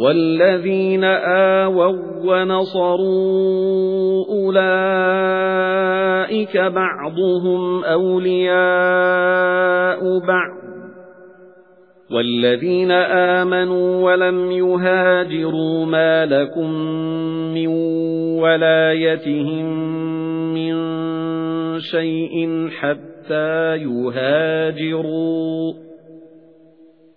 وَالَّذِينَ آوَوا وَنَصَرُوا أُولَئِكَ بَعْضُهُمْ أَوْلِيَاءُ بَعْضٍ. وَالَّذِينَ آمَنُوا وَلَمْ يُهَاجِرُوا مَا لَكُمْ مِنْ وَلَايَتِهِمْ مِنْ شَيْءٍ حَتَّى يُهَاجِرُوا.